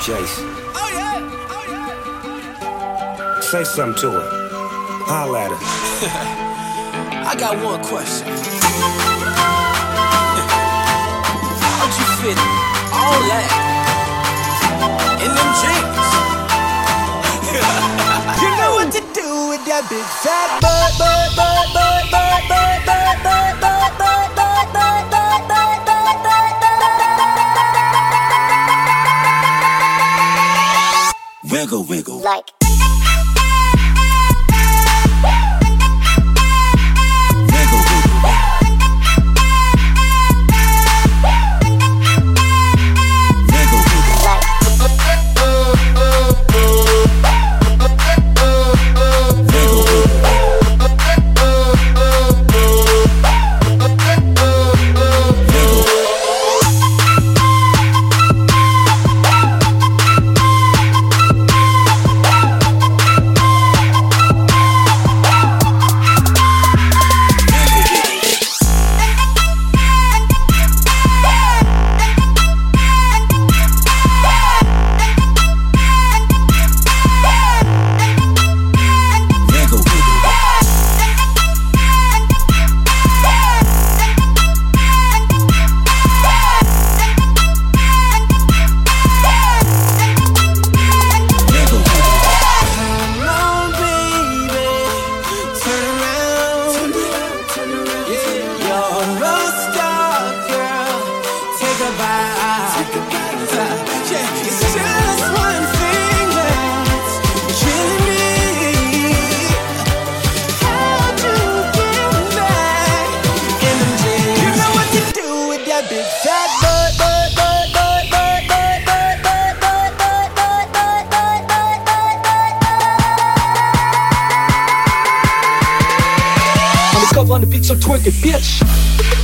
Jace. Oh, yeah. Oh, yeah. Oh, yeah. Say something to her. Holla at her. I got one question. How'd you fit all that in them jeans? you know what to do with that big fat butt, butt, butt. Wiggle, wiggle. like on the beat, so twerk it, bitch.